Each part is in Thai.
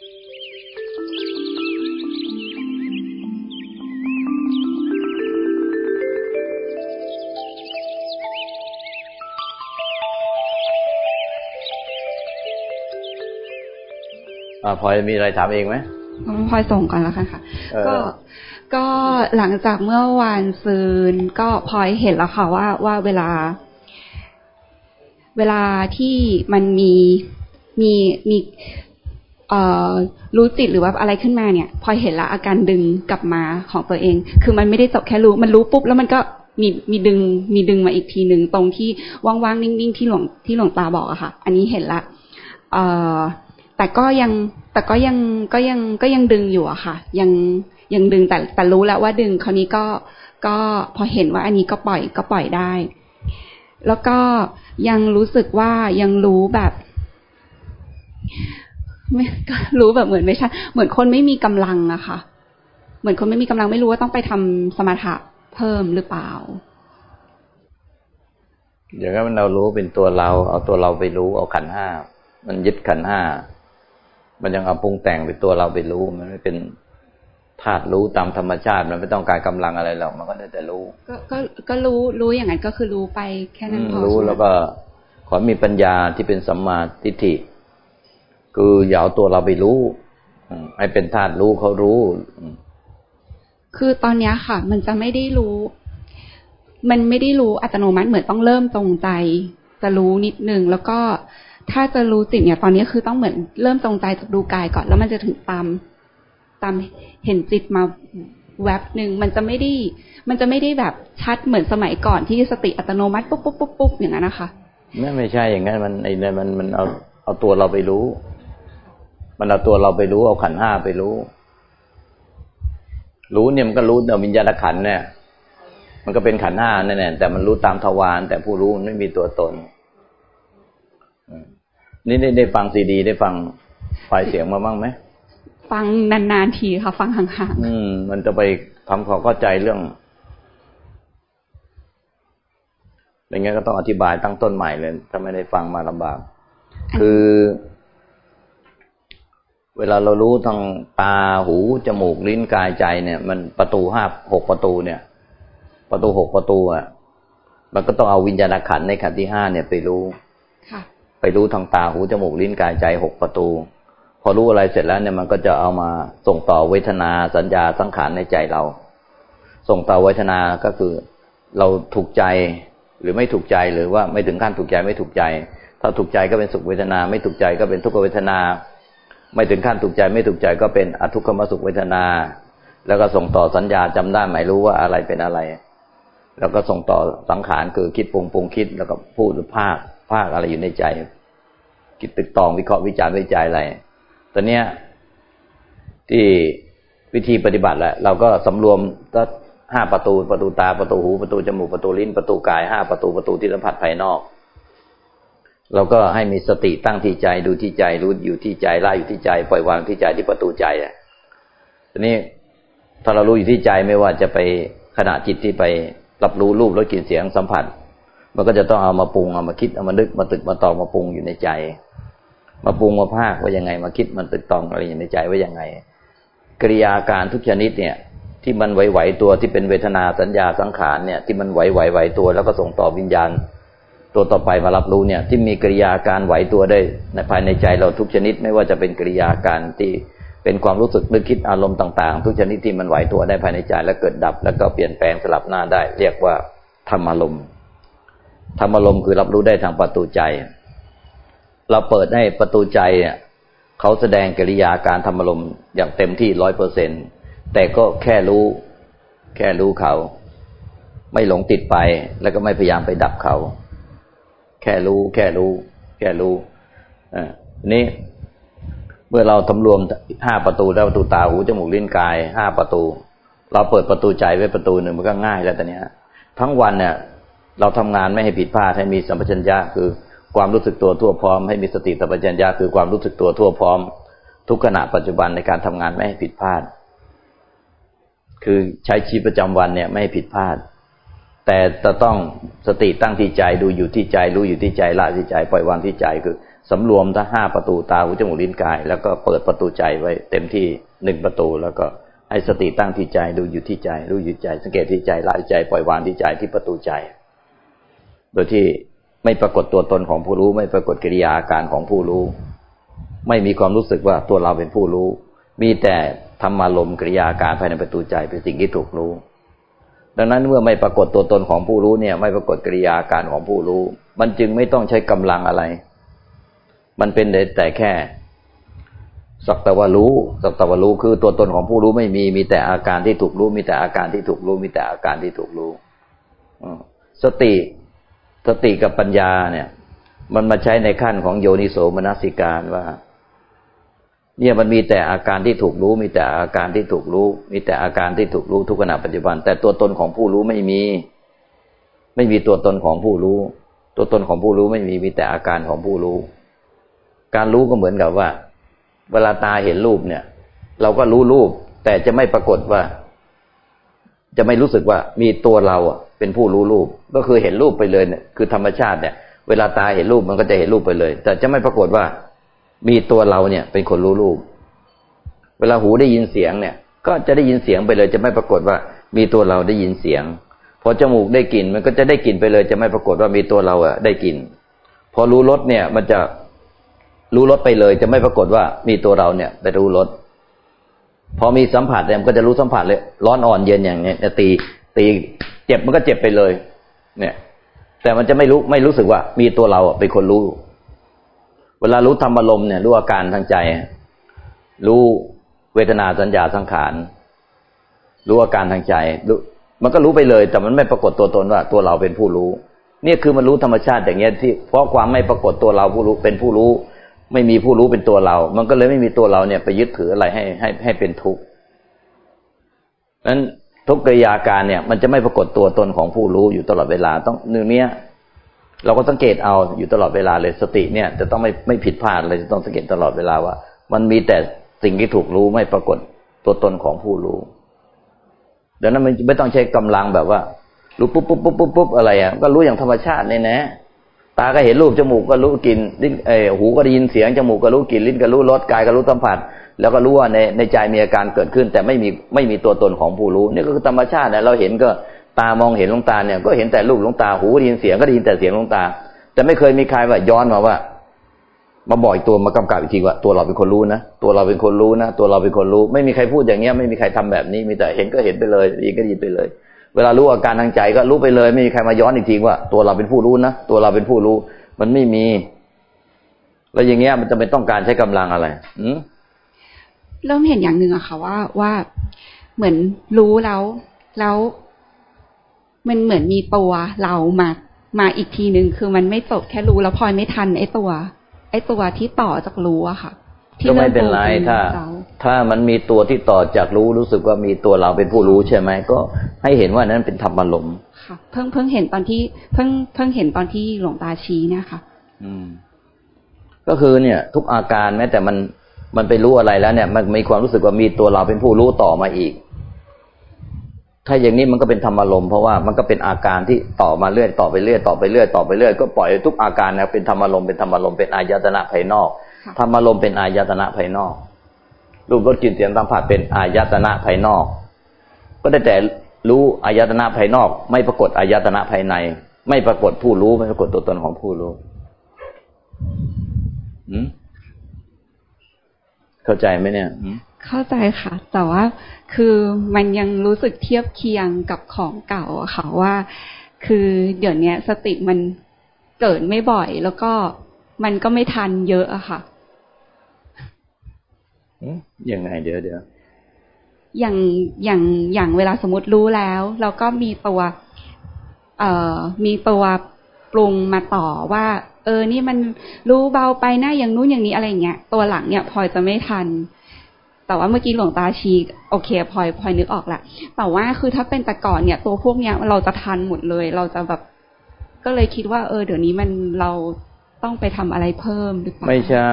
พลอยมีอะไรถามเองไหมพลอยส่งก่อนแล้วกันค่ะ ก็ก็หลังจากเมื่อวานซืนก็พลอยเห็นแล้วค่ะว่าว่าเวลา เวลาที่มันมีมีมีเอ่อ รู้จิตหรือว่าอะไรขึ้นมาเนี่ย พอเห็นละอาการดึงกลับมาของตัวเอง คือมันไม่ได้จบแค่รู้ มันรู้ปุ๊บแล้วมันก็มีมีดึงมีดึงมาอีกทีหนึ่งตรงที่ว่างๆนิ่งๆที่หลวงที่หลวงตาบอกอะค่ะ อันนี้เห็นละเออแต่ก็ยังแต่ก็ยังก็ยังก็ยังดึงอยู่อะค่ะ ยังยังดึงแต่แต่รู้แล้วว่าดึงคราวนี้ก็ก็พอเห็นว่าอันนี้ก็ปล่อยก็ปล่อยได้ แล้วก็ยังรู้สึกว่ายังรู้แบบ ไม่ก็รู้แบบเหมือนไม่ใช่เหมือนคนไม่มีกำลังอะค่ะ เหมือนคนไม่มีกำลังไม่รู้ว่าต้องไปทำสมถะเพิ่มหรือเปล่าอย่างนั้นเรารู้เป็นตัวเรา เอาตัวเราไปรู้เอาขันห้ามันยึดขันห้ามันยังเอาปรุงแต่งเป็นตัวเราไปรู้มันไม่เป็นธาตุรู้ตามธรรมชาติมันไม่ต้องการกำลังอะไรหรอกมันก็ได้แต่รู้ ก็ก็ก็รู้รู้อย่างนั้นก็คือรู้ไปแค่นั้นพอรู้แล้วก็ขอมีปัญญาที่เป็นสัมมาทิฏฐิ คืออย่าเอาตัวเราไปรู้ให้เป็นธาตุรู้เขารู้ คือตอนนี้ค่ะ มันจะไม่ได้รู้ มันไม่ได้รู้อัตโนมัติเหมือนต้องเริ่มตรงใจ จะรู้นิดนึงแล้วก็ถ้าจะรู้จิตเนี่ย ตอนนี้คือต้องเหมือนเริ่มตรงใจจากดูกายก่อน แล้วมันจะถึงตามตามเห็นจิตมาแวบหนึ่งมันจะไม่ได้ มันจะไม่ได้แบบชัดเหมือนสมัยก่อนที่สติอัตโนมัติปุ๊บปุ๊บปุ๊บปุ๊บอย่างนั้นนะคะไม่ไม่ใช่อย่างนั้นมันไอ้เนี่ยมันมันเอาเอาตัวเราไปรู้ มันเอาตัวเราไปรู้เอาขันห้าไปรู้ รู้เนี่ยมันก็รู้เอาวิญญาณขันเนี่ย มันก็เป็นขันห้าแน่ๆแต่มันรู้ตามทวารแต่ผู้รู้มันไม่มีตัวตนนี่ได้ได้ฟังซีดี ได้ฟังไฟล์เสียงมาบ้างไหมฟังนานๆทีค่ะ ฟังห่างๆอืม มันจะไปทำความเข้าใจเรื่องอย่างงี้ก็ต้องอธิบายตั้งต้นใหม่เลย ถ้าไม่ได้ฟังมาลำบาก คือ เวลาเรารู้ทางตาหูจมูกลิ้นกายใจเนี่ย มันประตูห้าหกประตูเนี่ย ประตูหกประตูอะมันก็ต้องเอาวิญญาณขันในขันที่ห้าเนี่ยไปรู้ไปรู้ทางตาหูจมูกลิ้นกายใจหกประตู พอรู้อะไรเสร็จแล้วเนี่ยมันก็จะเอามาส่งต่อเวทนาสัญญาสังขารในใจเรา ส่งต่อเวทนาก็คือเราถูกใจหรือไม่ถูกใจหรือว่าไม่ถึงขั้นถูกใจไม่ถูกใจ ถ้าถูกใจก็เป็นสุขเวทนา ไม่ถูกใจก็เป็นทุกขเวทนา ไม่ถึงขั้นถูกใจไม่ถูกใจก็เป็นอทุกขมสุขเวทนา แล้วก็ส่งต่อสัญญาจำได้หมายรู้ว่าอะไรเป็นอะไร แล้วก็ส่งต่อสังขารคือคิดปรุงปรุงคิดแล้วก็พูดหรือภาคภาคอะไรอยู่ในใจ คิดตึกตองวิเคราะห์วิจารณ์วิจัยอะไรตอนเนี้ยที่วิธีปฏิบัติแหละเราก็สำรวมก็ห้าประตูประตูตาประตูหูประตูจมูกประตูลิ้นประตูกายห้าประตูประตูที่สัมผัสภายนอก เราก็ให้มีสติตั้งที่ใจดูที่ใจรู้อยู่ที่ใจล่าอยู่ที่ใจ ปล่อยวางที่ใจที่ประตูใจอะทีนี้ถ้าเรารู้อยู่ที่ใจไม่ว่าจะไปขณะจิตที่ไปรับรู้รูปรสกลิ่นเสียงสัมผัส มันก็จะต้องเอามาปรุงเอามาคิดเอามานึกมาตึกมาตองมาปรุงอยู่ในใจ มาปรุงมาภาคว่ายังไง มาคิดมันตึกตองอะไรอยู่ในใจว่ายังไงกิริยาการทุกชนิดเนี่ย ที่มันไหวๆตัวที่เป็นเวทนาสัญญาสังขารเนี่ย ที่มันไหวๆไหวตัวแล้วก็ส่งต่อวิญญาณ ตัวต่อไปมารับรู้เนี่ย ที่มีกิริยาการไหวตัวได้ในภายในใจเราทุกชนิด ไม่ว่าจะเป็นกิริยาการที่เป็นความรู้สึกนึกคิดอารมณ์ต่างๆ ทุกชนิดที่มันไหวตัวได้ภายในใจแล้วเกิดดับ แล้วก็เปลี่ยนแปลงสลับหน้าได้ เรียกว่าธรรมารมณ์ธรรมลมคือรับรู้ได้ทางประตูใจ เราเปิดให้ประตูใจเนี่ยเขาแสดงกิริยาการธรรมลมอย่างเต็มที่ร้อยเปอร์เซ็นแต่ก็แค่รู้ แค่รู้เขา ไม่หลงติดไปแล้วก็ไม่พยายามไปดับเขา แค่รู้ แค่รู้ แค่รู้อ่านี้เมื่อเราทำรวมห้าประตูแล้วประตูตาหูจมูกลิ้นกายห้าประตู เราเปิดประตูใจไว้ประตูหนึ่งมันก็ง่ายแล้วตอนนี้ทั้งวันเนี่ย เราทำงานไม่ให้ผิดพลาดให้มีสัมปชัญญะคือความรู้สึกตัวทั่วพร้อมให้มีสติสัมปชัญญะคือความรู้สึกตัวทั่วพร้อม ทุกขณะปัจจุบันในการทำงานไม่ให้ผิดพลาด คือใช้ชีวิตประจำวันเนี่ย ไม่ให้ผิดพลาด แต่จะต้องสติตั้งที่ใจดูอยู่ที่ใจรู้อยู่ที่ใจละที่ใจปล่อยวางที่ใจคือสำรวมทั้งห้าประตูตาหูจมูกลิ้นกาย แล้วก็เปิดประตูใจไว้ เต็มที่หนึ่งประตูแล้วก็ให้สติตั้งที่ใจดูอยู่ที่ใจ รู้อยู่ใจ สังเกตที่ใจละใจปล่อยวางที่ใจที่ประตูใจ โดยที่ไม่ปรากฏตัวตนของผู้รู้ ไม่ปรากฏกิริยาอาการของผู้รู้ ไม่มีความรู้สึกว่าตัวเราเป็นผู้รู้ มีแต่ธรรมารมกิริยาการภายในประตูใจเป็นสิ่งที่ถูกรู้ ดังนั้นเมื่อไม่ปรากฏตัวตนของผู้รู้เนี่ย ไม่ปรากฏกิริยาการของผู้รู้ มันจึงไม่ต้องใช้กำลังอะไร มันเป็นแต่แค่สักแต่ว่ารู้สักแต่ว่ารู้คือตัวตนของผู้รู้ไม่มีมีแต่อาการที่ถูกรู้ มีแต่อาการที่ถูกรู้ มีแต่อาการที่ถูกรู้สติสติกับปัญญาเนี่ย มันมาใช้ในขั้นของโยนิโสมนสิการว่า เนี่ยมันมีแต่อาการที่ถูกรู้ มีแต่อาการที่ถูกรู้ มีแต่อาการที่ถูกรู้ทุกขณะปัจจุบัน แต่ตัวตนของผู้รู้ไม่มี ไม่มีตัวตนของผู้รู้ ตัวตนของผู้รู้ไม่มีมีแต่อาการของผู้รู้ การรู้ก็เหมือนกับว่า เวลาตาเห็นรูปเนี่ย เราก็รู้รูป แต่จะไม่ปรากฏว่า จะไม่รู้สึกว่ามีตัวเราอะเป็นผู้รู้รูป ก็คือเห็นรูปไปเลยเนี่ยคือธรรมชาติเนี่ย เวลาตาเห็นรูปมันก็จะเห็นรูปไปเลย แต่จะไม่ปรากฏว่า มีตัวเราเนี่ย เป็นคนรู้รูป เวลาหูได้ยินเสียงเนี่ย ก็จะได้ยินเสียงไปเลย จะไม่ปรากฏว่า มีตัวเราได้ยินเสียง พอจมูกได้กลิ่นมันก็จะได้กลิ่นไปเลย จะไม่ปรากฏว่ามีตัวเราอะได้กลิ่น พอรู้รสเนี่ย มันจะรู้รสไปเลย จะไม่ปรากฏว่ามีตัวเราเนี่ยไปรู้รสพอมีสัมผัสเนี่ยมันก็จะรู้สัมผัสเลย ร้อนอ่อนเย็นอย่างเนี้ยตีตีเจ็บมันก็เจ็บไปเลย เนี่ย แต่มันจะไม่รู้ไม่รู้สึกว่ามีตัวเราเป็นคนรู้ เวลารู้ธรรมอารมณ์เนี่ยรู้อาการทางใจ รู้เวทนาสัญญาสังขารรู้อาการทางใจรู้มันก็รู้ไปเลย แต่มันไม่ปรากฏตัวตนว่า ตัวเราเป็นผู้รู้ เนี่ยคือมันรู้ธรรมชาติอย่างเงี้ยที่เพราะความไม่ปรากฏตัวเราผู้รู้เป็นผู้รู้ ไม่มีผู้รู้เป็นตัวเรา มันก็เลยไม่มีตัวเราเนี่ยไปยึดถืออะไรให้ให้ให้เป็นทุกข์นั้นทุกกิริยาการเนี่ย มันจะไม่ปรากฏตัวตนของผู้รู้อยู่ตลอดเวลาต้องเนื้อเนี้ย เราก็สังเกตเอาอยู่ตลอดเวลาเลยสติเนี่ย จะต้องไม่ไม่ผิดพลาดเลยจะต้องสังเกตตลอดเวลาว่า มันมีแต่สิ่งที่ถูกรู้ไม่ปรากฏตัวตนของผู้รู้ดังนั้นมันไม่ต้องใช้กำลังแบบว่า รู้ปุ๊บปุ๊บปุ๊บปุ๊บปุ๊บอะไรอะก็รู้อย่างธรรมชาติเนี่ยนะ ตาก็เห็นรูปจมูกก็รู้กลิ่นลิ้นเออหูก็ได้ยินเสียงจมูกก็รู้กลิ่นลิ้นก็รู้รสกายก็รู้สัมผัส แล้วก็รู้ว่าในในใจมีอาการเกิดขึ้น แต่ไม่มีไม่มีตัวตนของผู้รู้นี่ก็คือธรรมชาตินะเราเห็นก็ ตามองเห็นลงตาเนี่ยก็เห็นแต่รูปลงตาหูได้ยินเสียงก็ได้ยินแต่เสียงลงตา แต่ไม่เคยมีใครว่าย้อนมาว่า มาบ่อยตัวมากำกับอีกทีว่า ตัวเราเป็นคนรู้นะตัวเราเป็นคนรู้นะตัวเราเป็นคนรู้ ไม่มีใครพูดอย่างเงี้ยไม่มีใครทำแบบนี้มีแต่เห็นก็เห็นไปเลยยินก็ยินไปเลย เวลารู้อาการทางใจก็รู้ไปเลย ไม่มีใครมาย้อนอีกทีว่า ตัวเราเป็นผู้รู้นะตัวเราเป็นผู้รู้ มันไม่มี แล้วอย่างเงี้ยมันจะไม่ต้องการใช้กำลังอะไรอืเริ่มเห็นอย่างหนึ่งอะค่ะว่าว่าเหมือนรู้แล้วแล้ว มันเหมือนมีตัวเรามามาอีกทีหนึ่งคือมันไม่จบแค่รู้แล้วพลอยไม่ทันไอ้ตัว ไอ้ตัวที่ต่อจากรู้อะค่ะก็ไม่เป็นไรถ้า ถ้ามันมีตัวที่ต่อจากรู้รู้สึกว่ามีตัวเราเป็นผู้รู้ใช่ไหมก็ให้เห็นว่านั้นเป็นธรรมลมค่ะ เพิ่งเพิ่งเห็นตอนที่เพิ่งเพิ่งเห็นตอนที่หลวงตาชี้นะคะอืม ก็คือเนี่ย ทุกอาการแม้แต่มันมันไปรู้อะไรแล้วเนี่ย มันมีความรู้สึกว่ามีตัวเราเป็นผู้รู้ต่อมาอีก ถ้าอย่างนี้มันก็เป็นธรรมลมเพราะว่ามันก็เป็นอาการที่ต่อมาเรื่อยต่อไปเรื่อยต่อไปเรื่อยต่อไปเรื่อยก็ปล่อยทุกอาการนะเป็นธรรมลมเป็นธรรมลมเป็นอายตนะภายนอกธรรมารมเป็นอายตนะภายนอกรูปรสกลิ่นเสียงสัมผัสเป็นอายตนะภายนอก ก็ได้แต่รู้อายตนะภายนอก ไม่ปรากฏอายตนะภายใน ไม่ปรากฏผู้รู้ไม่ปรากฏตัวตนของผู้รู้เข้าใจไหมเนี่ย เข้าใจค่ะ แต่ว่าคือมันยังรู้สึกเทียบเคียงกับของเก่าอะค่ะว่า คือเดี๋ยวนี้สติมันเกิดไม่บ่อย แล้วก็มันก็ไม่ทันเยอะอะค่ะยังไงเดี๋ยวเดี๋ยวอย่างอย่างอย่างเวลาสมมติรู้แล้ว เราก็มีตัวเอ่อมีตัวปรุงมาต่อว่า เออ นี่มันรู้เบาไปหน้าอย่างนู้นอย่างนี้อะไรเงี้ยตัวหลังเนี่ยพลอยจะไม่ทัน แต่ว่าเมื่อกี้หลวงตาชีโอเคพลอยพลอยนึกออกแหละแต่ว่าคือถ้าเป็นแต่ก่อนเนี่ย ตัวพวกเนี้ยเราจะทันหมดเลย เราจะแบบก็เลยคิดว่า เออ เดี๋ยวนี้มันเราต้องไปทำอะไรเพิ่มหรือเปล่าไม่ใช่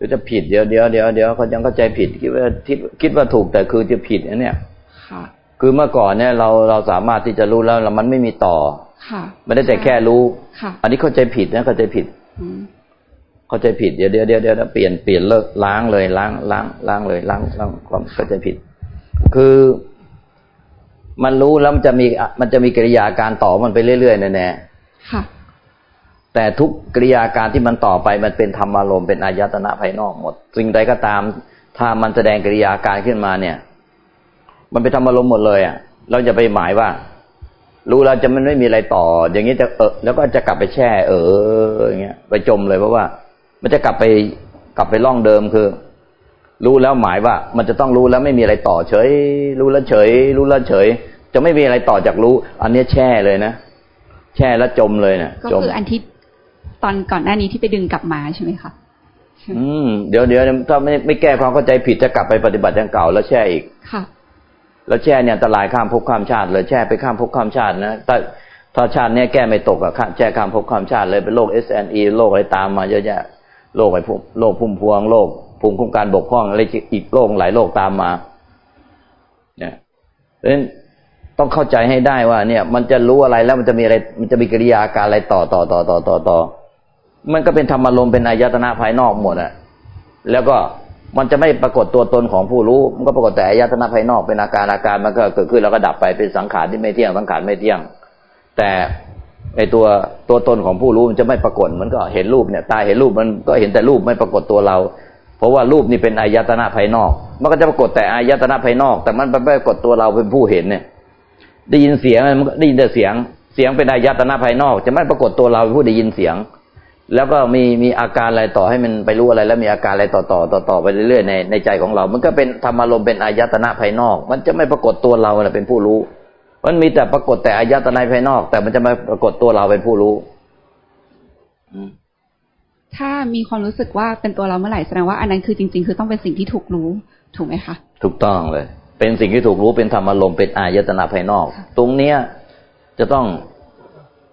รือจะผิดเดี๋ยวเดี๋ยวเดี๋ยวเดี๋ยวเขายังเข้าใจผิดคิดว่าคิดคิดว่าถูกแต่คือจะผิดนะเนี่ยค่ะคือเมื่อก่อนเนี่ยเราเราสามารถที่จะรู้แล้วแล้วมันไม่มีต่อ ค่ะไม่ได้แต่แค่รู้ ค่ะ อันนี้เข้าใจผิดนะเข้าใจผิด เข้าใจผิดเดี๋ยวเดี๋ยวเดี๋ยวเดี๋ยวเปลี่ยนเปลี่ยนเลิกล้างเลยล้างล้างล้างเลยล้างล้างความเข้าใจผิด คือมันรู้แล้วมันจะมีมันจะมีกิริยาการต่อมันไปเรื่อยๆแน่ๆค่ะ แต่ทุกกิริยาการที่มันต่อไปมันเป็นธรรมารมณ์เป็นอายตนะภายนอกหมดสิ่งใดก็ตาม ถ้ามันแสดงกิริยาการขึ้นมาเนี่ย มันเป็นธรรมารมณ์หมดเลยอะ เราจะไปหมายว่า รู้แล้วจะมันไม่มีอะไรต่อ อย่างนี้จะเออแล้วก็จะกลับไปแช่ เอออย่างเงี้ยไปจมเลยเพราะว่า มันจะกลับไปกลับไปร่องเดิมคือ รู้แล้วหมายว่า มันจะต้องรู้แล้วไม่มีอะไรต่อเฉย รู้แล้วเฉย รู้แล้วเฉย จะไม่มีอะไรต่อจากรู้ อันนี้แช่เลยนะแช่แล้วจมเลยเนะก็คืออันที่ตอนก่อนหน้านี้ที่ไปดึงกลับมาใช่ไหมคะอืมเดี๋ยวเดี๋ยวถ้าไม่ไม่แก้ความเข้าใจผิดจะกลับไปปฏิบัติอย่างเก่าแล้วแช่อีกค่ะ แล้วแช่เนี่ยอันตรายข้ามภพข้ามชาติเลยแช่ไปข้ามภพข้ามชาตินะถ้าถ้าชาติเนี้ยแก้ไม่ตกอะแช่ข้ามภพข้ามชาติเลยเป็นโรค SLE โรคอะไรตามมาเยอะแยะ โรคไอ้พวกโรคพุ่มพวงโรคภูมิคุ้มกันบกพร่องอะไรอีกโรคหลายโรคตามมาเนี่ยเพราะฉะนั้นต้องเข้าใจให้ได้ว่า เนี่ย มันจะรู้อะไรแล้วมันจะมีอะไร มันจะมีกิริยาการอะไรต่อต่อต่อต่อต่อต่อมันก็เป็นธรรมารมณ์เป็นอายตนะภายนอกหมดอะแล้วก็มันจะไม่ปรากฏตัวตนของผู้รู้ มันก็ปรากฏแต่อายตนะภายนอกเป็นอาการอาการมันก็เกิดขึ้นแล้วก็ดับไปเป็นสังขารที่ไม่เที่ยงสังขารไม่เที่ยง แต่ ไอตัวตัวตนของผู้รู้มันจะไม่ปรากฏมันก็เห็นรูปเนี่ย ตาเห็นรูปมันก็เห็นแต่รูปไม่ปรากฏตัวเรา เพราะว่ารูปนี่เป็นอายตนะภายนอก มันก็จะปรากฏแต่อายตนะภายนอก แต่มันไม่ปรากฏตัวเราเป็นผู้เห็นเนี่ย ได้ยินเสียงมันได้ยินแต่เสียง เสียงเป็นอายตนะภายนอก จะไม่ปรากฏตัวเราเป็นผู้ได้ยินเสียง แล้วก็มีมีอาการอะไรต่อให้มันไปรู้อะไร แล้วมีอาการอะไรต่อต่อต่อต่อไปเรื่อยๆในในใจของเรา มันก็เป็นธรรมารมณ์เป็นอายตนะภายนอก มันจะไม่ปรากฏตัวเราเป็นผู้รู้ มันมีแต่ปรากฏแต่อายตนะภายนอก แต่มันจะไม่ปรากฏตัวเราเป็นผู้รู้ถ้ามีความรู้สึกว่าเป็นตัวเราเมื่อไหร่แสดงว่าอันนั้นคือจริง ๆ คือต้องเป็นสิ่งที่ถูกรู้ถูกไหมคะถูกต้องเลย เป็นสิ่งที่ถูกรู้เป็นธรรมารมณ์เป็นอายตนะภายนอก ตรงเนี้ยจะต้อง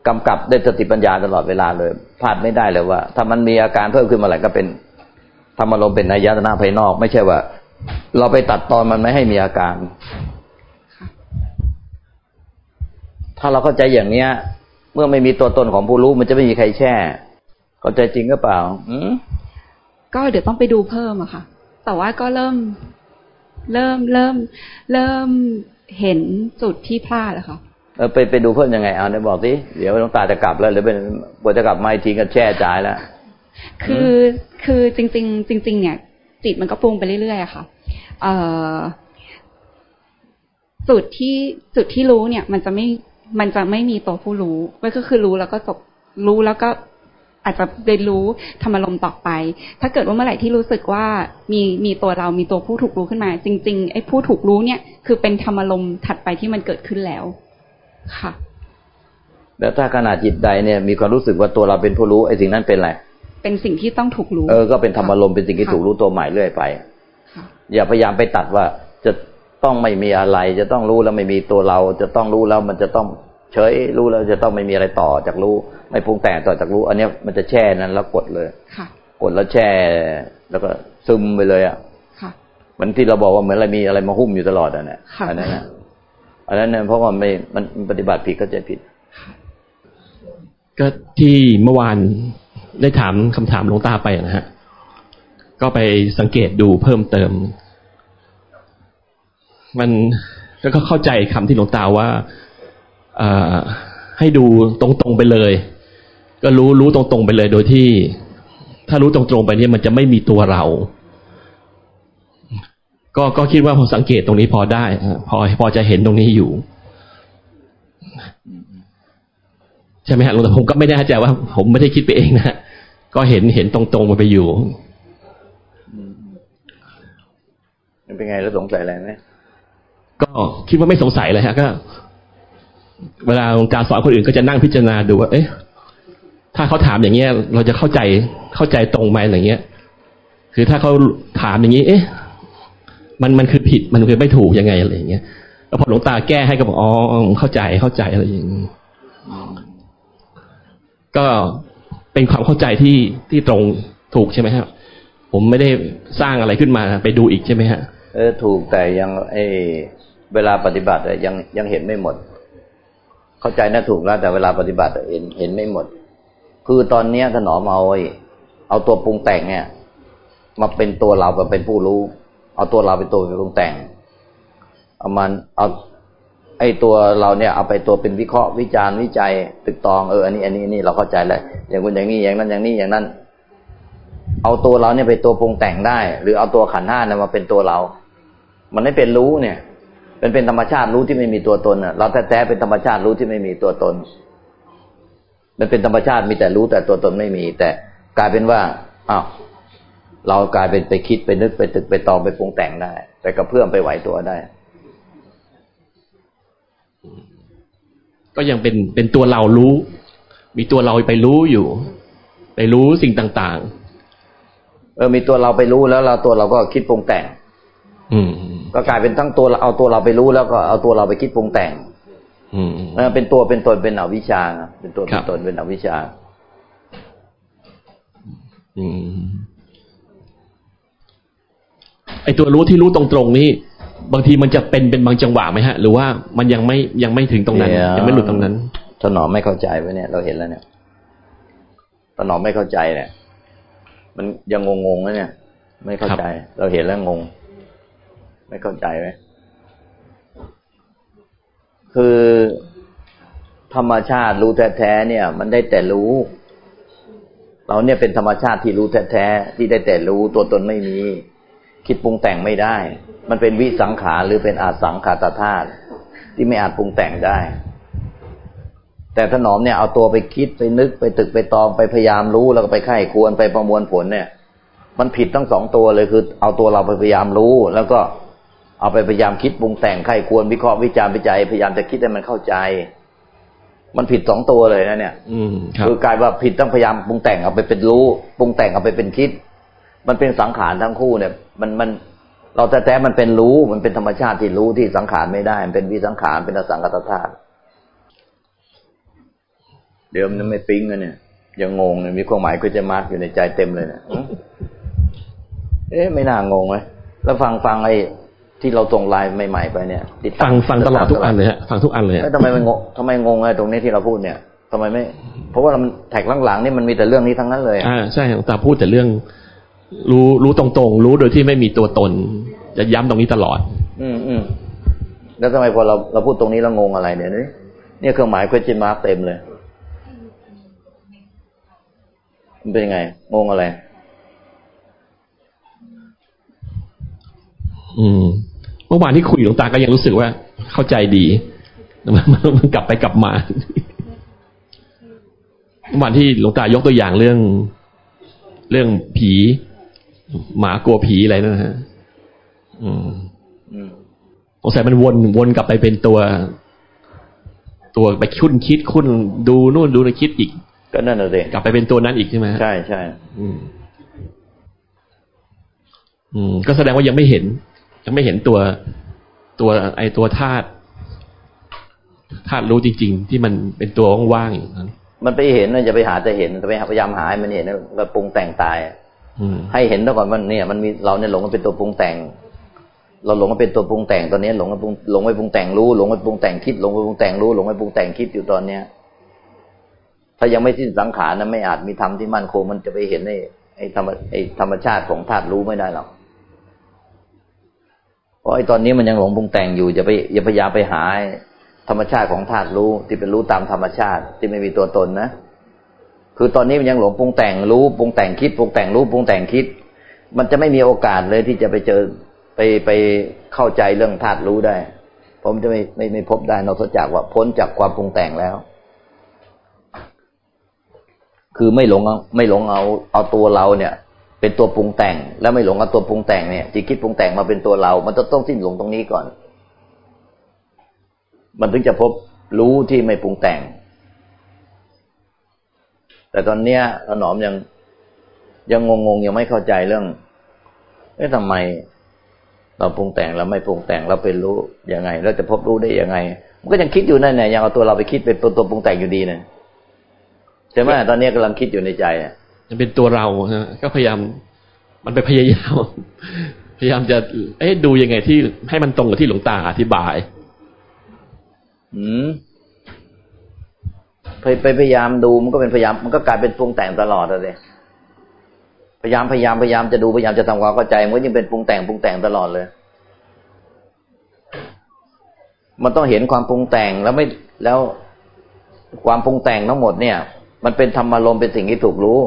กำกับได้สติปัญญาตลอดเวลาเลยพลาดไม่ได้เลยว่า ถ้ามันมีอาการเพิ่มขึ้นมาอะไรก็เป็นธรรมารมณ์เป็นอายตนะภายนอก ไม่ใช่ว่า เราไปตัดตอนมันไม่ให้มีอาการ ถ้าเราเข้าใจอย่างเนี้ย เมื่อไม่มีตัวตนของผู้รู้มันจะไม่มีใครแช่ เข้าใจจริงก็เปล่า อืก็เดี๋ยวต้องไปดูเพิ่มอะค่ะ แต่ว่าก็เริ่ม เริ่มเริ่ม เริ่มเห็นจุดที่พลาดแล้วค่ะเออไปไปดูเพิ่มยังไงเอาเดี๋ยวบอกสิเดี๋ยวต้องตาจะกลับแล้วหรือเป็นบวจะกลับมาทีกันแช่ใจแล้วคือคือจริง ๆ จริง ๆ เนี่ย จิตมันก็ปรุงไปเรื่อยๆอะค่ะ เอ่อจุดที่จุดที่รู้เนี่ย มันจะไม่ มันจะไม่มีตัวผู้รู้ก็คือรู้แล้วก็จบรู้แล้วก็อาจจะเรียนรู้ธรรมลมต่อไป ถ้าเกิดว่าเมื่อไหร่ที่รู้สึกว่ามีมีตัวเรามีตัวผู้ถูกรู้ขึ้นมา จริงๆไอ้ผู้ถูกรู้เนี่ยคือเป็นธรรมลมถัดไปที่มันเกิดขึ้นแล้ว ค่ะ แล้วถ้าขณะจิตใดเนี่ยมีความรู้สึกว่าตัวเราเป็นผู้รู้ไอ้สิ่งนั้นเป็นอะไรเป็นสิ่งที่ต้องถูกรู้ เออก็เป็นธรรมลมเป็นสิ่งที่ถูกรู้ตัวใหม่เรื่อยไปอย่าพยายามไปตัดว่าจะ ต้องไม่มีอะไร จะต้องรู้แล้วไม่มีตัวเรา จะต้องรู้แล้วมันจะต้องเฉยรู้แล้วจะต้องไม่มีอะไรต่อจากรู้ ไม่ปรุงแต่งต่อจากรู้ อันนี้มันจะแช่นั้นแล้วกดเลยกดแล้วแช่ แล้วก็ซึมไปเลยอะมันที่เราบอกว่าเหมือนอะไรมีอะไรมาหุ้มอยู่ตลอดอะเนี่ยอันนั้นนะอันนั้นเนี่ยเพราะว่าไม่มันปฏิบัติผิดก็จะผิด ก็ที่เมื่อวานได้ถามคำถามหลวงตาไปนะฮะ ก็ไปสังเกตดูเพิ่มเติม มันแล้วก็เข้าใจคำที่หลวงตาว่าให้ดูตรงๆไปเลย ก็รู้รู้ตรงๆไปเลย โดยที่ ถ้ารู้ตรงๆไปเนี่ยมันจะไม่มีตัวเรา ก็ก็คิดว่าพอสังเกตตรงนี้พอได้พอพอจะเห็นตรงนี้อยู่ใช่ไหมฮะหลวงตาผมก็ไม่แน่ใจว่า ผมไม่ได้คิดไปเองนะก็เห็นเห็นตรงๆมาไปอยู่เป็นไงแล้วสงสัยอะไรไหม ก็คิดว่าไม่สงสัยเลยฮะก็ เวลาการสอนคนอื่นก็จะนั่งพิจารณาดูว่าเอ๊ะถ้าเขาถามอย่างเงี้ย เราจะเข้าใจเข้าใจตรงไหมอะไรเงี้ย คือถ้าเขาถามอย่างนี้ เอ๊ะ มันมันคือผิดมันคือไม่ถูกยังไงอะไรเงี้ยแล้วพอหลวงตาแก้ให้ก็บอกอ๋อเข้าใจเข้าใจอะไรอย่างนี้ก็เป็นความเข้าใจที่ที่ตรงถูกใช่ไหมครับ ผมไม่ได้สร้างอะไรขึ้นมาไปดูอีกใช่ไหมฮะเออถูกแต่ยังเอ เวลาปฏิบัติยังยังเห็นไม่หมด เข้าใจนะถูกแล้ว แต่เวลาปฏิบัติเห็นเห็นไม่หมด คือตอนเนี้ยถนอมเอาเอาตัวปรุงแต่งเนี่ย มาเป็นตัวเรามาเป็นผู้รู้ เอาตัวเราเป็นตัวปรุงแต่ง เอามันเอาไอ้ตัวเราเนี่ยเอาไปตัวเป็นวิเคราะห์วิจารณ์วิจัยตึกตองเอออันนี้อันนี้นี่เราเข้าใจแล้วอย่างคนอย่างนี้อย่างนั้นอย่างนี้อย่างนั้น เอาตัวเราเนี่ยไปตัวปรุงแต่งได้ หรือเอาตัวขันห้าเนี่ยมาเป็นตัวเรา มันไม่เป็นรู้เนี่ย เป็นเป็นธรรมชาติรู้ที่ไม่มีตัวตนอะ เราแท้ๆเป็นธรรมชาติรู้ที่ไม่มีตัวตน มันเป็นธรรมชาติมีแต่รู้แต่ตัวตนไม่มี แต่กลายเป็นว่าอ้าวเรากลายเป็นไปคิดไปนึกไปตึกไปตองไปปรุงแต่งได้ ไปกระเพื่อมไปไหวตัวได้ ก็ยังเป็นเป็นตัวเรารู้ มีตัวเราไปรู้อยู่ ไปรู้สิ่งต่าง ๆ เออมีตัวเราไปรู้แล้วเราตัวเราก็คิดปรุงแต่งอืม ก็กลายเป็นทั้งตัวเอาตัวเราไปรู้แล้วก็เอาตัวเราไปคิดปรุงแต่งอืมเป็นตัวเป็นตนเป็นอวิชาเป็นตัวเป็นตนเป็นอวิชาอืมไอตัวรู้ที่รู้ตรงๆนี่บางทีมันจะเป็นเป็นบางจังหวะไหมฮะ หรือว่ามันยังไม่ยังไม่ถึงตรงนั้น ยังไม่หลุดตรงนั้นถนอมไม่เข้าใจไว้เนี่ย เราเห็นแล้วเนี่ยถนอมไม่เข้าใจเนี่ย มันยังงงงๆนะเนี่ย ไม่เข้าใจ เราเห็นแล้วงง ไม่เข้าใจไหมคือธรรมชาติรู้แท้ๆเนี่ย มันได้แต่รู้ เราเนี่ยเป็นธรรมชาติที่รู้แท้ๆที่ได้แต่รู้ตัวตนไม่มี คิดปรุงแต่งไม่ได้ มันเป็นวิสังขารหรือเป็นอาสังขาตธาตุที่ไม่อาจปรุงแต่งได้ แต่ถนอมเนี่ยเอาตัวไปคิดไปนึกไปตึกไปตองไปพยายามรู้แล้วก็ไปไข้ควรไปประมวลผลเนี่ย มันผิดทั้งสองตัวเลยคือ เอาตัวเราไปพยายามรู้ แล้วก็ เอาไปพยายามคิดปรุงแต่งไข้ควรวิเคราะห์วิจารณ์วิจัยพยายามจะคิดให้มันเข้าใจ มันผิดสองตัวเลยนะเนี่ย อืมคือกลายว่าผิดต้องพยายามปรุงแต่งเอาไปเป็นรู้ปรุงแต่งเอาไปเป็นคิด มันเป็นสังขารทั้งคู่เนี่ย มันมันเราแต่แต่มันเป็นรู้มันเป็นธรรมชาติที่รู้ที่สังขารไม่ได้ มันเป็นวิสังขารเป็นอสังกัตธาตุเดี๋ยวมันไม่ปิ๊งกันเนี่ยยังงงเนี่ยมีความหมายก็จะมาร์กอยู่ในใจเต็มเลยเนี่ยเอ๊ะไม่น่างงเลยแล้วฟังฟังไอ้ ที่เราส่งไลน์ใหม่ ๆ ไปเนี่ยติดฟังฟังตลอดทุกอันเลยฮะฟังทุกอันเลยทำไมมันงงทำไมงงไอ้ตรงนี้ที่เราพูดเนี่ยทำไมไม่ เพราะว่ามันแท็กหลังๆนี่มันมีแต่เรื่องนี้ทั้งนั้นเลยอ่าใช่ตาพูดแต่เรื่อง รู้รู้ตรงๆ รู้โดยที่ไม่มีตัวตน จะย้ำตรงนี้ตลอด อืมอืมแล้วทำไมพอเราเราพูดตรงนี้แล้วงงอะไรเนี่ยนี่เนี่ยเครื่องหมาย question mark เต็มเลยมันเป็นยังไงงงอะไร อืม เมื่อวานที่คุยหลวงตาก็ยังรู้สึกว่า เข้าใจดีมันมันกลับไปกลับมาเมื่อวานที่หลวงตายกตัวอย่างเรื่อง เรื่องผี หมากลัวผีอะไรนั่นฮะ อืมสงสัยมันวนวนกลับไปเป็นตัว ตัวไปคุ้นคิดคุ้นดูนู่นดูนคิดอีก ก็นั่นเลยกลับไปเป็นตัวนั้นอีกใช่ไหมใช่ใช่อืม อืม ก็แสดงว่ายังไม่เห็น ยังไม่เห็นตัวตัวไอตัวธาตุธาตุรู้จริง ๆ ที่มันเป็นตัวว่างๆอย่างนั้นมันไปเห็นนะอย่าไปหาจะเห็นจะไปพยายามหาให้มันเห็นแล้วปรุงแต่งตายให้เห็นแล้วก่อนว่าเนี่ย มันมีเราเนี่ยหลงมันเป็นตัวปรุงแต่ง เราหลงมันเป็นตัวปรุงแต่งตอนนี้หลงมันปรุงหลงไปปรุงแต่งรู้หลงไปปรุงแต่งคิดหลงไปปรุงแต่งรู้หลงไปปรุงแต่งคิดอยู่ตอนเนี้ย ถ้ายังไม่สิ้นสังขารนะไม่อาจมีธรรมที่มั่นคงมันจะไปเห็นไอ้ไอ้ธรรมไอ้ธรรมชาติของธาตุรู้ไม่ได้หรอกเพ ราะไอ้ตอนนี้มันยังหลงปรุงแต่งอยู่อย่าไปอย่าพยายามไปหาธรรมชาติของธาตุรู้ที่เป็นรู้ตามธรรมชาติที่ไม่มีตัวตนนะ คือตอนนี้มันยังหลงปรุงแต่งรู้ปรุงแต่งคิดปรุงแต่งรู้ปรุงแต่งคิด มันจะไม่มีโอกาสเลยที่จะไปเจอไปไปเข้าใจเรื่องธาตุรู้ได้ ผมจะไม่ไม่ไม่พบได้นอกจากว่าพ้นจากความปรุงแต่งแล้ว คือไม่หลงไม่หลงเอาเอาตัวเราเนี่ย เป็นตัวปรุงแต่ง แล้วไม่หลงเอาตัวปรุงแต่งเนี่ยที่คิดปรุงแต่งมาเป็นตัวเรา มันจะต้องสิ้นหลงตรงนี้ก่อน มันถึงจะพบรู้ที่ไม่ปรุงแต่ง แต่ตอนเนี้ยถนอมยังยังงงๆยังไม่เข้าใจเรื่องเอ๊ะทำไม เราปรุงแต่งเราไม่ปรุงแต่งเราเป็นรู้ยังไง เราจะพบรู้ได้ยังไง มันก็ยังคิดอยู่นั่นแหละยังเอาตัวเราไปคิดเป็นตัวตัวปรุงแต่งอยู่ดีเนี่ยใช่ไหมตอนนี้กำลังคิดอยู่ในใจอะ มันเป็นตัวเราฮะก็พยายาม มันไปพยายาม พยายามจะ เอ๊ะดูยังไงที่ให้มันตรงกับที่หลวงตาอธิบาย อืมไปไปพยายามดูมันก็เป็นพยายาม มันก็กลายเป็นปรุงแต่งตลอดเลยพยายามพยายามพยายามจะดูพยายามจะทำความเข้าใจมันก็ยังเป็นปรุงแต่งปรุงแต่งตลอดเลย มันต้องเห็นความปรุงแต่งแล้วไม่แล้วความปรุงแต่งทั้งหมดเนี่ย มันเป็นธรรมารมเป็นสิ่งที่ถูกรู้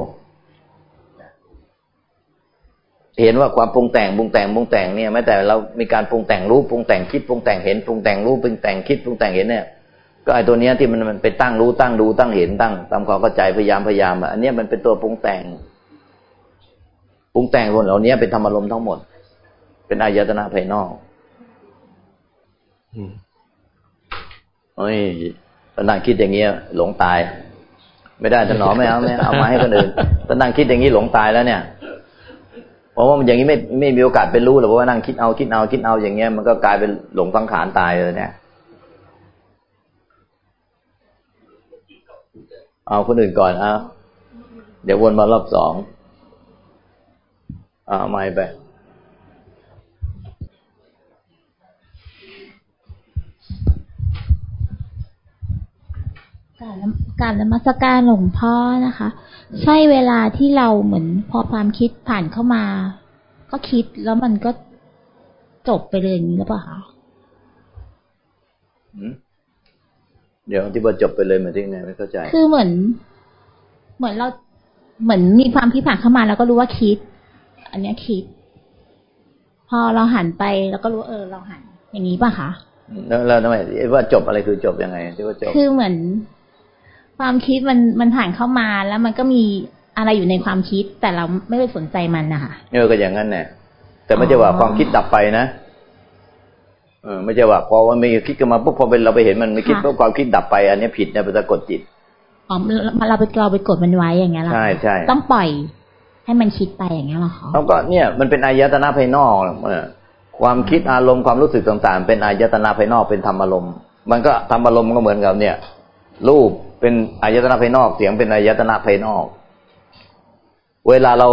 เห็นว่าความปรุงแต่งปรุงแต่งปรุงแต่งเนี่ยแม้แต่เรามีการปรุงแต่งรู้ปรุงแต่งคิดปรุงแต่งเห็นปรุงแต่งรู้ปรุงแต่งคิดปรุงแต่งเห็นเนี่ย ก็ไอตัวเนี้ยที่มันมันไปตั้งรู้ตั้งดูตั้งเห็นตั้งตามความเข้าใจพยายามพยายามอันนี้มันเป็นตัวปรุงแต่งปรุงแต่งคนเหล่านี้เป็นธรรมารมณ์ทั้งหมด เป็นอายตนะภายนอกเฮ้ยตอนนั่งคิดอย่างเงี้ย หลงตาย ไม่ได้จะหนอไม่เอาไม่เอามาให้คนอื่นตอนนั่งคิดอย่างนี้หลงตายแล้วเนี่ยเพ ราะว่ามันอย่างนี้ไม่ไม่มีโอกาสเป็นรู้หรอกเพราะว่านั่งคิดเอาคิดเอาคิดเอาอย่างเงี้ยมันก็กลายเป็นหลงสังขารตายเลยเนี่ยเอาคนอื่นก่อนเอาเดี๋ยววนมารอบสองเอาไม่ไปการการนมัสการหลวงพ่อนะคะ ใช่เวลาที่เราเหมือนพอความคิดผ่านเข้ามา ก็คิดแล้วมันก็จบไปเลยอย่างนี้หรือเปล่าคะหืมเดี๋ยวที่ว่าจบไปเลยเหมือนที่ไงไม่เข้าใจ คือเหมือน เหมือนเราเหมือนมีความคิดผ่านเข้ามาแล้วก็รู้ว่าคิด อันเนี้ยคิด พอเราหันไปแล้วก็รู้เออ เราหันอย่างนี้ป่ะคะแล้วแล้วทำไมไอ้ว่าจบอะไรคือจบยังไงที่ว่าจบ คือเหมือน ความคิดมันมันผ่านเข้ามาแล้วมันก็มีอะไรอยู่ในความคิด แต่เราไม่ไปสนใจมันนะคะเออก็อย่างนั้นแหละแต่ไม่ใช่ว่าอ๋อความคิดดับไปนะเออไม่ใช่ว่าพอมันมีคิดขึ้นมาปุ๊บพอเป็นเราไปเห็นมันไม่คิดปุ๊บความคิดดับไป อันนี้ผิดนะเป็นสะกดจิตอ๋อเราเราไปเราไปกดมันไว้อย่างเงี้ยเหรอคะใช่ใช่ต้องปล่อย ให้มันคิดไปอย่างเงี้ยเหรอคะแล้วก็เนี่ยมันเป็นอายตนะภายนอกเออความคิดอารมณ์ความรู้สึกต่างๆ เป็นอายตนะภายนอกเป็นธรรมอารมณ์ มันก็ธรรมอารมณ์ก็เหมือนกับเนี่ย รูป เป็นอายตนะภายนอกเสียงเป็นอายตนะภายนอก เวลาเรา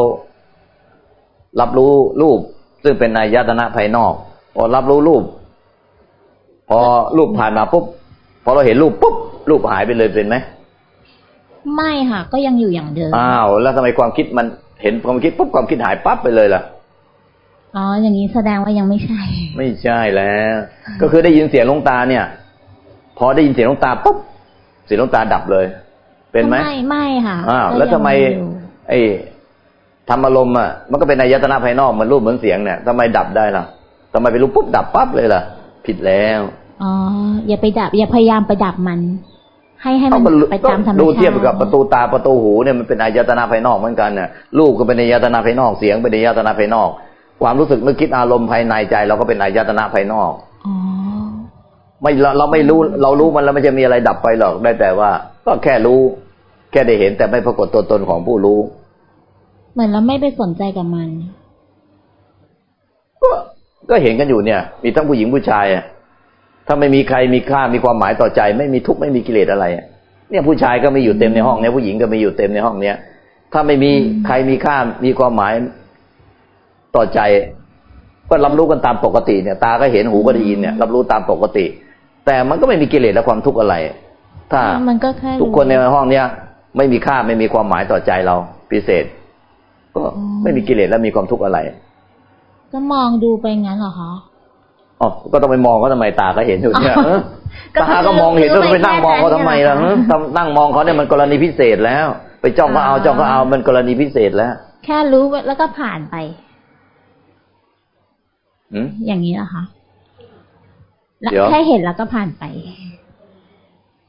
รับรู้รูป ซึ่งเป็นอายตนะภายนอกพอรับรู้รูป พอรูปผ่านมาปุ๊บพอเราเห็นรูปปุ๊บรูปหายไปเลยเป็นไหมไม่ค่ะ ก็ยังอยู่อย่างเดิมอ้าวแล้วทำไมความคิดมันเห็นความคิดปุ๊บความคิดหายปั๊บไปเลยล่ะอ๋ออย่างนี้แสดงว่ายังไม่ใช่ ไม่ใช่แล้ว ก็คือได้ยินเสียงหลวงตาเนี่ย พอได้ยินเสียงหลวงตาปุ๊บเสียงหลวงตาดับเลย เป็นไหมไม่ไม่ค่ะอ้าวก็แล้วทำไมยังอยู่ไอ้ธรรมอารมณ์อะมันก็เป็นอายตนะภายนอกเหมันรูปเหมือนเสียงเนี่ยทำไมดับได้ล่ะทำไมไปรู้ปุ๊บดับปั๊บเลยล่ะ ผิดแล้วอ๋ออย่าไปดับ อย่าพยายามไปดับมันให้ให้มันก็ไปตามธรรมดูชาติเทียบกับประตูตาประตูหูเนี่ยมันเป็นอายตนะภายนอกเหมือนกันเนี่ยรูปก็เป็นอายตนะภายนอกเสียงเป็นอายตนะภายนอก ความรู้สึกนึกคิดอารมณ์ภายในใจ เราก็เป็นอายตนะภายนอกอ๋อ ไม่เราเราไม่รู้เรารู้มันแล้วมันจะมีอะไรดับไปหรอกได้แต่ว่า ก็แค่รู้ แค่ได้เห็นแต่ไม่ปรากฏตัวตนของผู้รู้ เหมือนเราไม่ไปสนใจกับมัน ก็ก็เห็นกันอยู่เนี่ย มีทั้งผู้หญิงผู้ชายอะถ้าไม่มีใครมีค่ามีความหมายต่อใจ ไม่มีทุกข์ไม่มีกิเลสอะไรอะเนี่ยผู้ชายก็มีอยู่เต็มในห้องเนี่ยผู้หญิงก็มีอยู่เต็มในห้องเนี้ยถ้าไม่มีใครมีค่ามีความหมายต่อใจ ก็รับรู้กันตามปกติเนี่ย ตาก็เห็นหูก็ได้ยินเนี่ย รับรู้ตามปกติ แต่มันก็ไม่มีกิเลสและความทุกข์อะไร ถ้ามันก็แค่ทุกคนในห้องเนี้ยไม่มีค่าไม่มีความหมายต่อใจเราพิเศษ ก็ไม่มีกิเลสและมีความทุกข์อะไร ก็มองดูไปงั้นเหรอคะอ๋อก็ต้องไปมองเขาทำไมตาก็เห็นอยู่เนี่ยอ๋อเออก็ตาก็มองเห็นคือแล้วไปนั่งมองเขาทำไมล่ะแค่นั้นเออทำนั่งมองเขาเนี่ยมันกรณีพิเศษแล้ว ไปจ้องก็เอาอ่าจ้องก็เอามันกรณีพิเศษแล้ว แค่รู้แล้วก็ผ่านไปอืมอย่างนี้เหรอคะ แล้วเดี๋ยวแค่เห็นแล้วก็ผ่านไป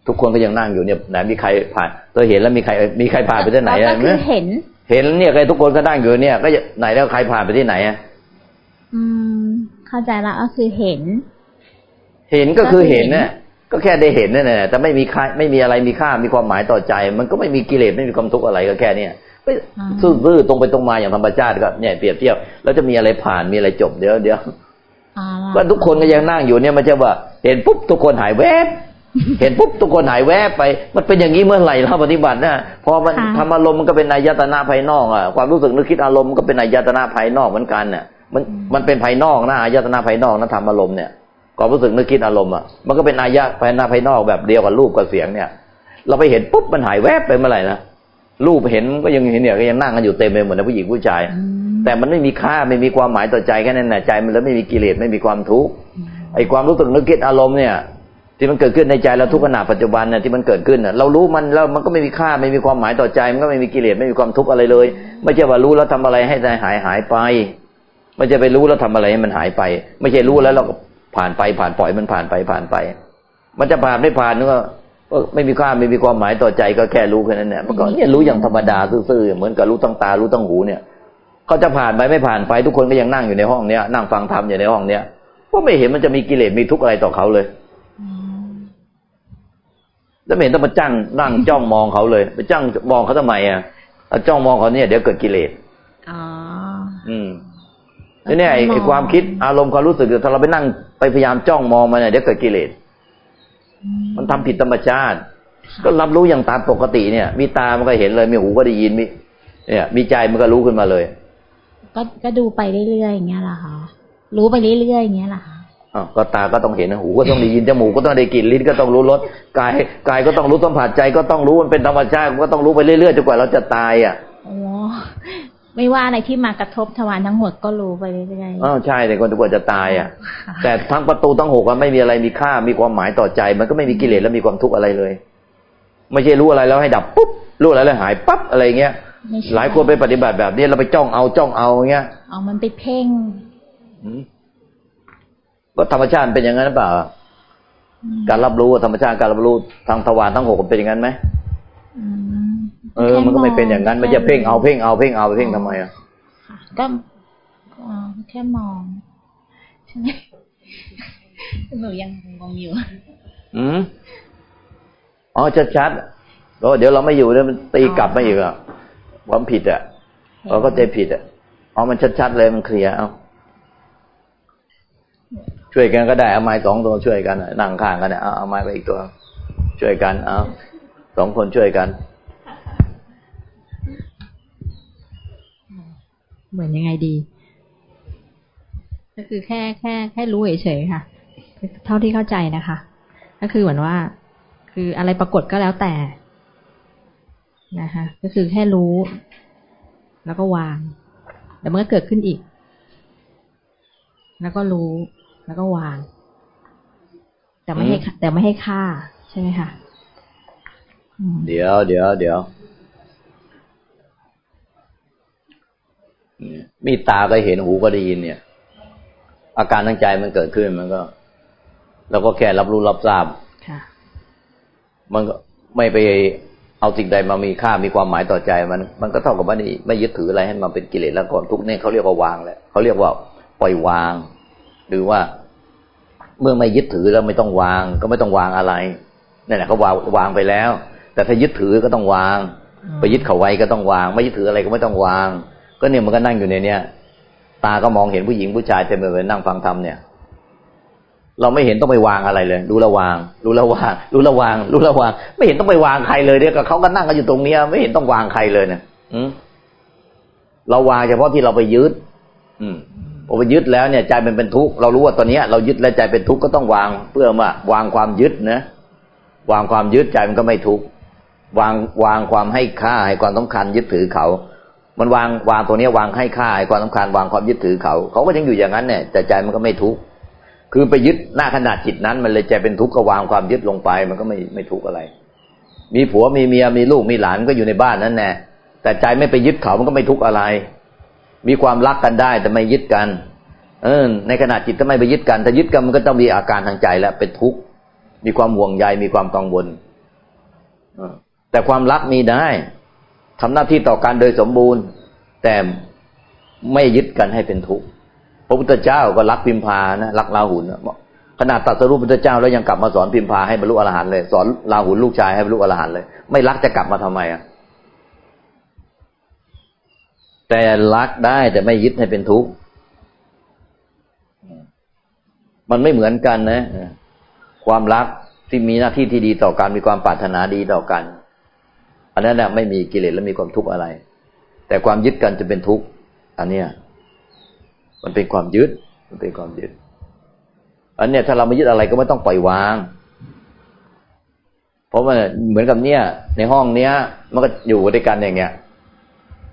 ทุกคนก็ยังนั่งอยู่เนี่ยไหนมีใครผ่านตัวเห็นแล้วมีใคร มีใครผ่านไปที่ไหนก็อะคือเห็น เห็นเนี่ยใครทุกคนก็นั่งอยู่เนี่ย ก็จะไหนแล้วใครผ่านไปที่ไหนอะอืม เข้าใจแล้วก็คือเห็น เห็นก็คือเห็นก็คือเห็นเนี่ยก็แค่ได้เห็นนั่นแหละแต่ไม่มีค่าไม่มีอะไรมีค่ามีความหมายต่อใจ มันก็ไม่มีกิเลสไม่มีความทุกข์อะไรก็แค่เนี้ยไปซื่อๆตรงไปตรงมาอย่างธรรมชาติก็เนี่ยเปรียบเทียบแล้วจะมีอะไรผ่านมีอะไรจบเดี๋ยวเดี๋ยวอ่า ว่าทุกคนก็ยังนั่งอยู่เนี่ยมันจะว่า เห็นปุ๊บทุกคนหายแวบ เห็นปุ๊บทุกคนหายแวบไป มันเป็นอย่างนี้เมื่อไหร่เราปฏิบัตินะพอมันทำอารมณ์มันก็เป็นอายตนะภายนอกอะความรู้สึกนึกคิดอารมณ์มันก็เป็นอายตนะภายนอกเหมือนกันเนี่ยมันมันเป็นภายนอกนะอายตนะภายนอกนะทำอารมณ์เนี่ยความรู้สึกนึกคิดอารมณ์อะมันก็เป็นอายะภายในภายนอกแบบเดียวกับรูปกับเสียงเนี่ย เราไปเห็นปุ๊บมันหายแวบไปเมื่อไหร่นะรูปเห็นก็ยังเห็นเนี่ยก็ยังนั่งกันอยู่เต็มไปหมดนะผู้หญิงผู้ชาย แต่มันไม่มีค่าไม่มีความหมายต่อใจแค่นั้นนะใจมันแล้วไม่มีกิเลสไม่มีความทุกข์ไอ้ความรู้สึกนึกคิดอารมณ์เนี่ย ที่มันเกิดขึ้นในใจเราทุกขณะปัจจุบันเนี่ยที่มันเกิดขึ้นเรารู้มันแล้วมันก็ไม่มีค่าไม่มีความหมายต่อใจ มันก็ไม่มีกิเลสไม่มีความทุกข์อะไรเลย ไม่ใช่ว่ารู้แล้วทำอะไรให้ใจหายหายไปไม่ใช่ไปรู้แล้วทำอะไรให้มันหายไป ไม่ใช่รู้แล้วเราก็ผ่านไปผ่านปล่อยมันผ่านไปผ่านไป มันจะผ่านไม่ผ่านก็ไม่มีค่าไม่มีความหมายต่อใจก็แค่รู้แค่นั้นเนี่ยมันก็เนี่ยรู้อย่างธรรมดาซื่อๆเหมือนกับรู้ตั้งตารู้ตั้งหูเนี่ย เขาจะผ่านไปไม่ผ่านไปทุกคนก็ยังนั่งอยู่ในห้องเนี้ยนั่งฟังธรรมอยู่ในห้องเนี้ยก็ไม่เห็นมันจะมีกิเลสมีทุกข์อะไรต่อเขาเลยแล้วไม่เห็นต้องมาจ้างนั่งจ้องมองเขาเลยไปจ้างมองเขาทำไมอะจ้องมองเขาเนี่ยเดี๋ยวเกิดกิเลสอ๋ออืมเนี่ยไอ้ความคิดอารมณ์ความรู้สึกถ้าเราไปนั่งไปพยายามจ้องมองมันเนี่ยเดี๋ยวเกิดกิเลสมันทำผิดธรรมชาติ ก็รับรู้อย่างตามปกติเนี่ย มีตามันก็เห็นเลย มีหูก็ได้ยินมีเนี่ย มีใจมันก็รู้ขึ้นมาเลย ก็ก็ดูไปเรื่อยๆอย่างเงี้ยล่ะค่ะ รู้ไปเรื่อยๆอย่างเงี้ยล่ะค่ะอ๋อก็ตาก็ต้องเห็นหูก็ต้องได้ยินจมูกก็ต้องได้กลิ่นลิ้นก็ต้องรู้รสกายกายก็ต้องรู้สัมผัสใจก็ต้องรู้มันเป็นธรรมชาติก็ต้องรู้ไปเรื่อยๆจนกว่าเราจะตายอะอ๋อไม่ว่าอะไรที่มากระทบทวารทั้งหมดก็รู้ไปเรื่อยๆอ๋อใช่แต่คนทุกคนจะตายอะ แต่ทั้งประตูทั้งหกมันไม่มีอะไรมีค่ามีความหมายต่อใจ มันก็ไม่มีกิเลสและมีความทุกข์อะไรเลย ไม่ใช่รู้อะไรแล้วให้ดับปุ๊บรู้อะไรแล้วหายปั๊บอะไรเงี้ย หลายคนไปปฏิบัติแบบนี้เราไปจ้องเอาจ้องเอาเงี้ยเอามันไปเพ่งก็ธรรมชาติเป็นอย่างนั้นหรือเปล่า การรับรู้ธรรมชาติการรับรู้ทางทวารทั้งหกเป็นอย่างนั้นไหมเออ มันก็ไม่เป็นอย่างนั้นมันจะเพ่งเอาเพ่งเอาเพ่งเอาเพ่งทำไมอะก็แค่มองใช่ไหมหนูยังงงอยู่ อืมอ๋อชัดๆแล้วเดี๋ยวเราไม่อยู่แล้วมันตีกลับมาอีกอะ ความผิดอะเราก็ใจผิดอะอ๋อมันชัดๆเลยมันเคลียร์เอาช่วยกันก็ได้เอาไม้สองตัวช่วยกันนั่งข้างกันเอาเอาไม้ไปอีกตัว ช่วยกันเอาสองคนช่วยกัน เหมือนยังไงดี ก็คือแค่แค่แค่รู้เฉยๆค่ะ เท่าที่เข้าใจนะคะ ก็คือเหมือนว่า คืออะไรปรากฏก็แล้วแต่ นะคะก็คือแค่รู้ แล้วก็วาง แต่มันก็เกิดขึ้นอีก แล้วก็รู้ แล้วก็วาง แต่ไม่ให้แต่ไม่ให้ค่า ใช่ไหมคะเดี๋ยวเดี๋ยวเดี๋ยวมีตาก็เห็นหูก็ได้ยินเนี่ย อาการทางใจมันเกิดขึ้นมันก็เราก็แค่รับรู้รับทราบมันก็ไม่ไป เอาสิ่งใดมามีค่ามีความหมายต่อใจมันมันก็เท่ากับว่านี่ไม่ยึดถืออะไรให้มันเป็นกิเลสแล้วก่อนทุกเนี่ยเขาเรียกว่าวางแหละเขาเรียกว่าปล่อยวาง หรือว่าเมื่อไม่ยึดถือแล้วไม่ต้องวาง ก็ไม่ต้องวางอะไรนั่นแหละเขาวางวางไปแล้ว แต่ถ้ายึดถือก็ต้องวาง ไปยึดเขาไว้ก็ต้องวาง ไม่ยึดถืออะไรก็ไม่ต้องวาง ก็เนี่ยมันก็นั่งอยู่ในเนี้ยตาก็มองเห็นผู้หญิงผู้ชายเต็มไปหมดนั่งฟังธรรมเนี่ย เราไม่เห็นต้องไปวางอะไรเลย รู้ระวาง รู้ระวาง รู้ระวาง รู้ระวาง ไม่เห็นต้องไปวางใครเลยเนี่ยก็เขาก็นั่งกันอยู่ตรงเนี้ย ไม่เห็นต้องวางใครเลยเนี่ยอืเราวางเฉพาะที่เราไปยึด อืมพอไปยึดแล้วเนี่ยใจมันเป็นทุกข์เรารู้ว่าตอนนี้เรายึดแล้วใจเป็นทุกข์ก็ต้องวาง เพื่อมาวางความยึดนะวางความยึดใจมันก็ไม่ทุกข์วางวางความให้ค่าให้ความสำคัญยึดถือเขา มันวางวางตัวนี้วางให้ค่าให้ความสำคัญวางความยึดถือเขา เขาก็ยังอยู่อย่างนั้นเนี่ยแต่ใจมันก็ไม่ทุกข์ คือไปยึดหน้าขนาดจิตนั้น มันเลยใจเป็นทุกข์ก็วางความยึดลงไป มันก็ไม่ไม่ทุกข์อะไร มีผัวมีเมียมีลูกมีหลานก็อยู่ในบ้านนั่นแน่แต่ใจไม่ไปยึดเขามันก็ไม่ทุกข์อะไร มีความรักกันได้แต่ไม่ยึดกัน เออ ในขณะจิตถ้าไม่ไปยึดกันถ้ายึดกันมันก็ต้องมีอาการทางใจแล้วเป็นทุกข์มีความห่วงใยมีความกังวลแต่ความรักมีได้ทำหน้าที่ต่อการโดยสมบูรณ์ แต่ไม่ยึดกันให้เป็นทุกข์ พระพุทธเจ้าก็รักพิมพานะรักลาหุนขนาดตัดสรุปพุทธเจ้าแล้วยังกลับมาสอนพิมพาให้บรรลุอรหันต์เลย สอนลาหุนลูกชายให้บรรลุอรหันต์เลย ไม่รักจะกลับมาทำไมอะแต่รักได้แต่ไม่ยึดให้เป็นทุกข์มันไม่เหมือนกันนะความรักที่มีหน้าที่ที่ดีต่อกันมีความปรารถนาดีต่อกัน อันนั้นนะไม่มีกิเลสและมีความทุกข์อะไร แต่ความยึดกันจะเป็นทุกข์อันเนี้ย มันเป็นความยึด มันเป็นความยึด อันเนี้ยถ้าเราไม่ยึดอะไรก็ไม่ต้องปล่อยวาง เพราะมันเหมือนกับเนี้ยในห้องเนี้ย มันก็อยู่ด้วยกันอย่างเงี้ย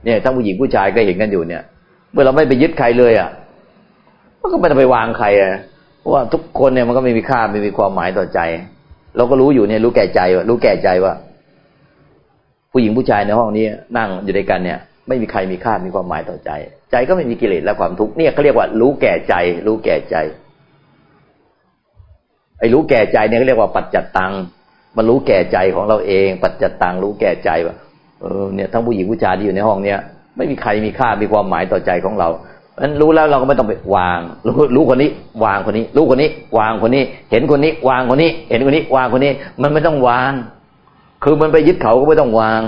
เนี่ยทั้งผู้หญิงผู้ชายก็เห็นกันอยู่เนี่ย เมื่อเราไม่ไปยึดใครเลยอะ มันก็ไม่ต้องไปวางใครอะเพราะว่าทุกคนเนี่ยมันก็ไม่มีค่าไม่มีความหมายต่อใจ เราก็รู้อยู่เนี่ยรู้แก่ใจว่ารู้แก่ใจว่าผู้หญิงผู้ชายในห้องนี้นั่งอยู่ด้วยกันเนี่ย ไม่มีใครมีค่ามีความหมายต่อใจ ใจก็ไม่มีกิเลสและความทุกข์เนี่ยเขาเรียกว่ารู้แก่ใจ รู้แก่ใจไอ้รู้แก่ใจเนี่ยเขาเรียกว่าปัจจัตตังมันรู้แก่ใจของเราเอง ปัจจัตตังรู้แก่ใจว่าเออเนี่ยทั้งผู้หญิงผู้ชายที่อยู่ในห้องเนี้ยไม่มีใครมีค่ามีความหมายต่อใจของเรานั้นรู้แล้วเราก็ไม่ต้องไปวาง รู้รู้คนนี้ วางคนนี้ รู้คนนี้ วางคนนี้ เห็นคนนี้ วางคนนี้ เห็นคนนี้ วางคนนี้ มันไม่ต้องวาง คือมันไปยึดเขาก็ไม่ต้องวาง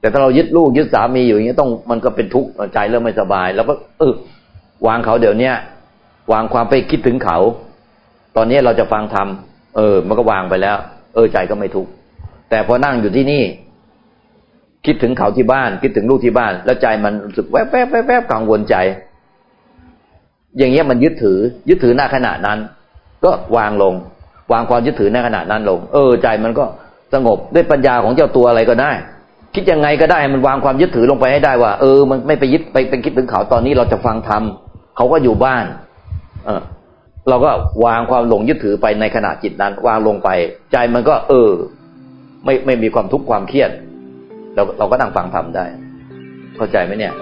แต่ถ้าเรายึดลูกยึดสามีอยู่อย่างนี้ต้องมันก็เป็นทุกข์ใจเริ่มไม่สบาย แล้วก็เออวางเขาเดี๋ยวเนี้ยวางความไปคิดถึงเขา ตอนนี้เราจะฟังธรรมเออ มันก็วางไปแล้ว เออใจก็ไม่ทุกข์แต่พอนั่งอยู่ที่นี่ คิดถึงเขาที่บ้าน คิดถึงลูกที่บ้าน แล้วใจมันรู้สึกแวบแวบแวบแวบกังวลใจ อย่างเงี้ยมันยึดถือ ยึดถือหน้าขณะนั้น ก็วางลง วางความยึดถือในขณะนั้นลง เออ ใจมันก็สงบด้วยปัญญาของเจ้าตัวอะไรก็ได้ คิดยังไงก็ได้มันวางความยึดถือลงไปให้ได้ว่า เออ มันไม่ไปยึดไปเป็นคิดถึงเขาตอนนี้เราจะฟังธรรมเขาก็อยู่บ้าน เออเราก็วางความหลงยึดถือไปในขณะจิตนั้น วางลงไป ใจมันก็ เออ ไม่ไม่มีความทุกข์ความเครียด เราเราก็นั่งฟังธรรมได้ เข้าใจไหมเนี่ย